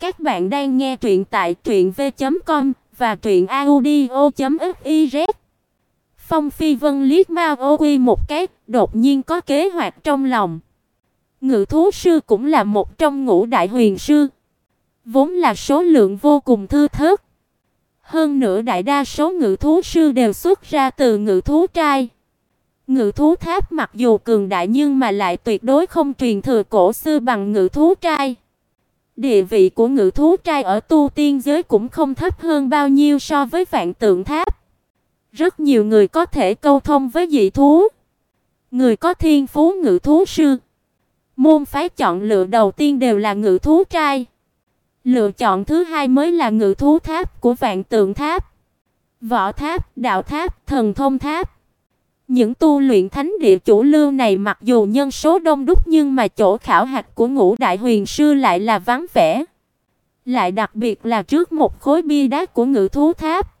Các bạn đang nghe truyện tại truyệnv.com và truyệnaudio.fiz. Phong Phi Vân liếc Ma Ô Quy một cái, đột nhiên có kế hoạch trong lòng. Ngự thú sư cũng là một trong ngũ đại huyền sư, vốn là số lượng vô cùng thư thớt. Hơn nữa đại đa số ngự thú sư đều xuất ra từ ngự thú trai. Ngự thú tháp mặc dù cường đại nhưng mà lại tuyệt đối không truyền thừa cổ xưa bằng ngự thú trai. Địa vị của ngự thú trai ở tu tiên giới cũng không thấp hơn bao nhiêu so với vạn tượng tháp. Rất nhiều người có thể câu thông với dị thú. Người có thiên phú ngự thú sư. Môn phái chọn lựa đầu tiên đều là ngự thú trai. Lựa chọn thứ hai mới là ngự thú tháp của vạn tượng tháp. Võ tháp, đạo tháp, thần thông tháp. Những tu luyện thánh địa chủ lưu này mặc dù nhân số đông đúc nhưng mà chỗ khảo hạch của ngũ đại huyền sư lại là vắng vẻ. Lại đặc biệt là trước một khối bia đá của ngự thú tháp.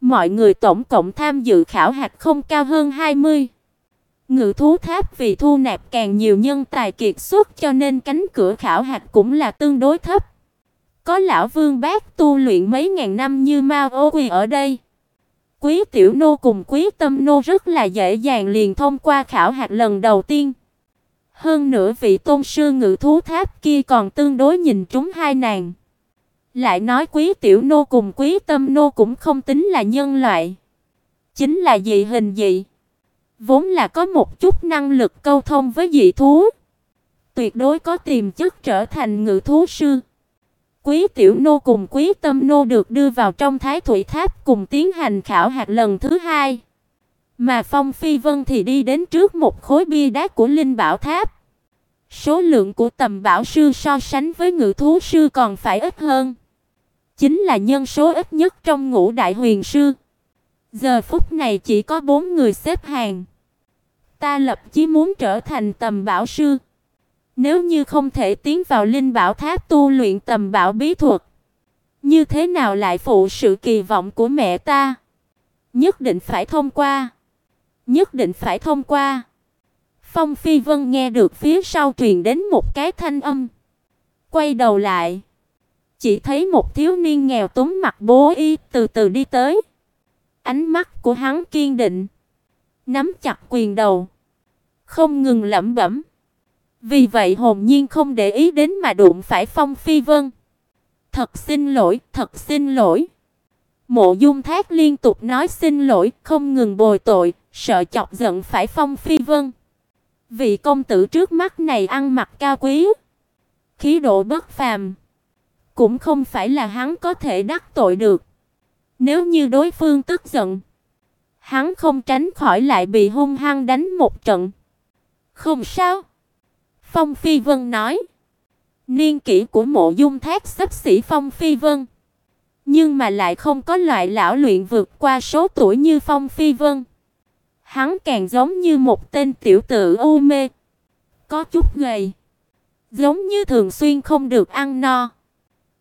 Mọi người tổng cộng tham dự khảo hạch không cao hơn 20. Ngự thú tháp vì thu nạp càng nhiều nhân tài kiệt xuất cho nên cánh cửa khảo hạch cũng là tương đối thấp. Có lão vương bác tu luyện mấy ngàn năm như Mao Ô Quỳ ở đây. Quý Tiểu Nô cùng Quý Tâm Nô rất là dễ dàng liền thông qua khảo hạt lần đầu tiên. Hơn nữa vị tôn sư ngự thú tháp kia còn tương đối nhìn trúng hai nàng. Lại nói Quý Tiểu Nô cùng Quý Tâm Nô cũng không tính là nhân loại. Chính là dị hình dị. Vốn là có một chút năng lực câu thông với dị thú. Tuyệt đối có tiềm chất trở thành ngự thú sư. Quý Tiểu Nô cùng Quý Tâm Nô được đưa vào trong Thái Thủy Tháp cùng tiến hành khảo hạch lần thứ hai. Mà Phong Phi Vân thì đi đến trước một khối bia đá của Linh Bảo Tháp. Số lượng của tầm bảo sư so sánh với ngự thú sư còn phải ít hơn. Chính là nhân số ít nhất trong ngũ đại huyền sư. Giờ phút này chỉ có bốn người xếp hàng. Ta lập chí muốn trở thành tầm bảo sư. Nếu như không thể tiến vào linh bảo tháp tu luyện tầm bảo bí thuật, như thế nào lại phụ sự kỳ vọng của mẹ ta? Nhất định phải thông qua. Nhất định phải thông qua. Phong Phi Vân nghe được phía sau truyền đến một cái thanh âm. Quay đầu lại, chỉ thấy một thiếu niên nghèo túng mặc bố y từ từ đi tới. Ánh mắt của hắn kiên định, nắm chặt quyền đầu, không ngừng lẩm bẩm. Vì vậy hồn nhiên không để ý đến mà đụng phải Phong Phi Vân. Thật xin lỗi, thật xin lỗi. Mộ Dung Thác liên tục nói xin lỗi, không ngừng bồi tội, sợ chọc giận phải Phong Phi Vân. Vị công tử trước mắt này ăn mặc cao quý, khí độ bất phàm, cũng không phải là hắn có thể đắc tội được. Nếu như đối phương tức giận, hắn không tránh khỏi lại bị hung hăng đánh một trận. Không sao. Phong Phi Vân nói. Niên kỷ của Mộ Dung Thác sắp xỉ Phong Phi Vân, nhưng mà lại không có loại lão luyện vượt qua số tuổi như Phong Phi Vân. Hắn càng giống như một tên tiểu tử u mê, có chút gầy, giống như thường xuyên không được ăn no.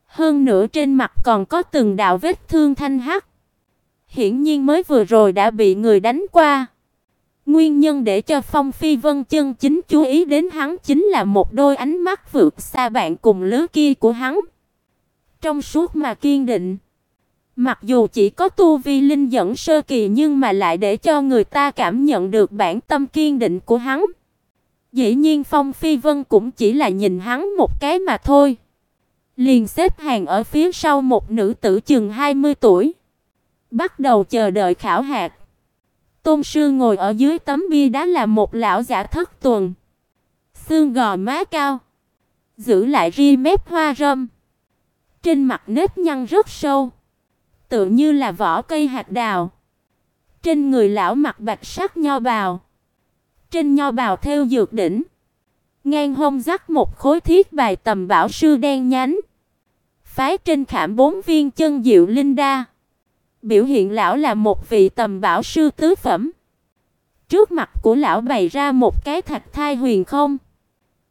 Hơn nữa trên mặt còn có từng đạo vết thương thanh hắc. Hiển nhiên mới vừa rồi đã bị người đánh qua. Nguyên nhân để cho Phong Phi Vân chân chính chú ý đến hắn chính là một đôi ánh mắt vượt xa bạn cùng lứa kia của hắn. Trong suốt mà kiên định. Mặc dù chỉ có tu vi linh dẫn sơ kỳ nhưng mà lại để cho người ta cảm nhận được bản tâm kiên định của hắn. Dĩ nhiên Phong Phi Vân cũng chỉ là nhìn hắn một cái mà thôi. Liền xếp hàng ở phía sau một nữ tử chừng 20 tuổi. Bắt đầu chờ đợi khảo hạt. Tôn sư ngồi ở dưới tấm bia đá là một lão giả thất tuần. Xương gò má cao, giữ lại ri mép hoa râm. Trên mặt nếp nhăn rất sâu, tựa như là vỏ cây hạt đào. Trên người lão mặc bạch sắc nho bào, trên nho bào thêu dược đỉnh. Ngang hông dắt một khối thiết bài tầm bảo sư đen nhánh. Phái trên khảm bốn viên chân diệu linh đa. Biểu hiện lão là một vị tầm bảo sư tứ phẩm. Trước mặt của lão bày ra một cái thạch thai huyền không.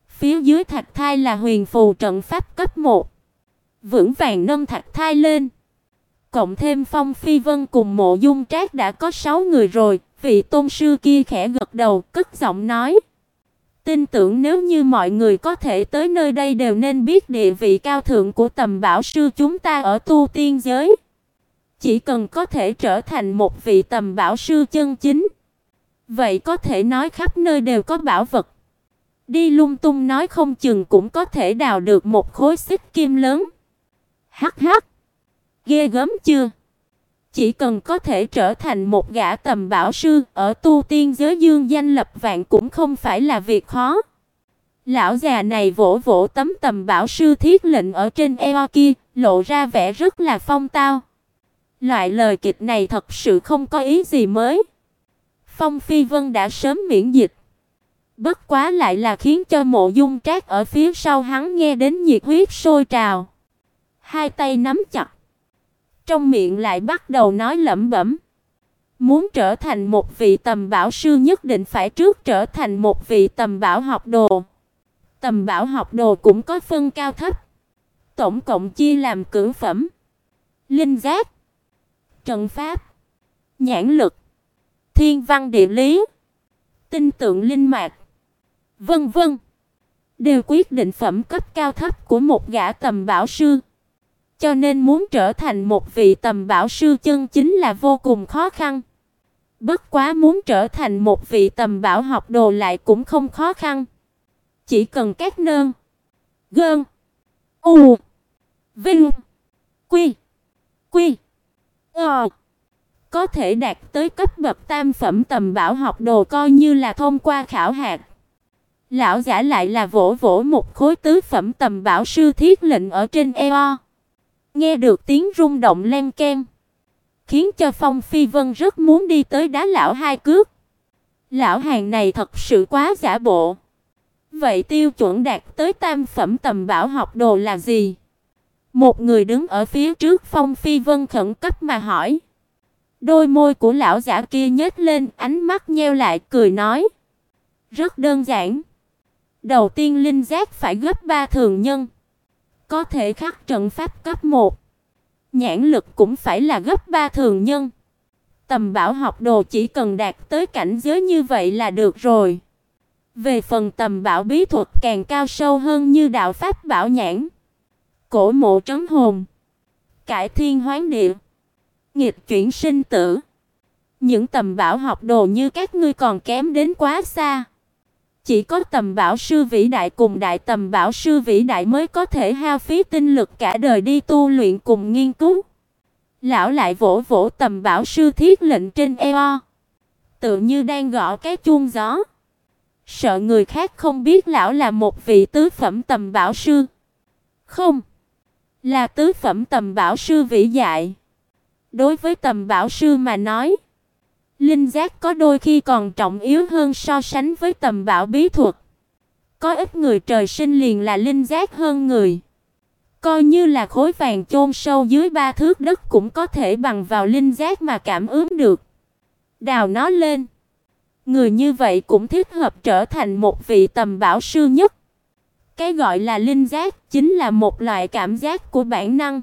Phía dưới thạch thai là huyền phù trận pháp cấp 1. Vững vàng nâng thạch thai lên. Cộng thêm Phong Phi Vân cùng Mộ Dung Trác đã có 6 người rồi, vị tôn sư kia khẽ gật đầu, cất giọng nói: Tin tưởng nếu như mọi người có thể tới nơi đây đều nên biết địa vị cao thượng của tầm bảo sư chúng ta ở tu tiên giới. Chỉ cần có thể trở thành một vị tầm bảo sư chân chính, vậy có thể nói khắp nơi đều có bảo vật. Đi lung tung nói không chừng cũng có thể đào được một khối xích kim lớn. Hắc hắc. Ghê gớm chưa? Chỉ cần có thể trở thành một gã tầm bảo sư ở tu tiên giới dương danh lập vạn cũng không phải là việc khó. Lão già này vỗ vỗ tấm tầm bảo sư thiết lệnh ở trên eo kia, lộ ra vẻ rất là phong tao. Loại lời kịch này thật sự không có ý gì mới. Phong Phi Vân đã sớm miễn dịch. Bất quá lại là khiến cho Mộ Dung Trác ở phía sau hắn nghe đến nhiệt huyết sôi trào. Hai tay nắm chặt, trong miệng lại bắt đầu nói lẩm bẩm. Muốn trở thành một vị tầm bảo sư nhất định phải trước trở thành một vị tầm bảo học đồ. Tầm bảo học đồ cũng có phân cao thấp. Tổng cộng chia làm cửu phẩm, linh giác, trận pháp, nhãn lực, thiên văn địa lý, tinh tượng linh mạch, vân vân, đều quyết định phẩm cấp cao thấp của một gã tầm bảo sư. Cho nên muốn trở thành một vị tầm bảo sư chân chính là vô cùng khó khăn. Bất quá muốn trở thành một vị tầm bảo học đồ lại cũng không khó khăn. Chỉ cần các nơn, gơn, u, vinh, quy, quy, ờ, có thể đạt tới cấp bậc tam phẩm tầm bảo học đồ coi như là thông qua khảo hạt. Lão giả lại là vỗ vỗ một khối tứ phẩm tầm bảo sư thiết lệnh ở trên eo. Nghe được tiếng rung động len keng, khiến cho Phong Phi Vân rất muốn đi tới đá lão hai cước. Lão hàng này thật sự quá giả bộ. Vậy tiêu chuẩn đạt tới tam phẩm tầm bảo học đồ là gì? Một người đứng ở phía trước Phong Phi Vân khẩn cấp mà hỏi. Đôi môi của lão giả kia nhếch lên, ánh mắt nheo lại cười nói: "Rất đơn giản. Đầu tiên linh giác phải gấp 3 thường nhân, có thể khắc trận pháp cấp 1. Nhãn lực cũng phải là gấp 3 thường nhân. Tầm bảo học đồ chỉ cần đạt tới cảnh giới như vậy là được rồi." Về phần tầm bảo bí thuật càng cao sâu hơn như đạo pháp bảo nhãn, cổ mộ trấn hồn, cải thiên hoán địa, nghịch chuyển sinh tử. Những tầm bảo học đồ như các ngươi còn kém đến quá xa. Chỉ có tầm bảo sư vĩ đại cùng đại tầm bảo sư vĩ đại mới có thể hao phí tinh lực cả đời đi tu luyện cùng nghiên cứu. Lão lại vỗ vỗ tầm bảo sư thiết lệnh trên eo, tự như đang gõ cái chuông gió. Sợ người khác không biết lão là một vị tứ phẩm tầm bảo sư. Không, là tứ phẩm tầm bảo sư vĩ dạy Đối với tầm bảo sư mà nói, linh giác có đôi khi còn trọng yếu hơn so sánh với tầm bảo bí thuật. Có ít người trời sinh liền là linh giác hơn người. Coi như là khối vàng chôn sâu dưới ba thước đất cũng có thể bằng vào linh giác mà cảm ứng được. Đào nó lên. Người như vậy cũng thích hợp trở thành một vị tầm bảo sư nhất. Cái gọi là linh giác chính là một loại cảm giác của bản năng.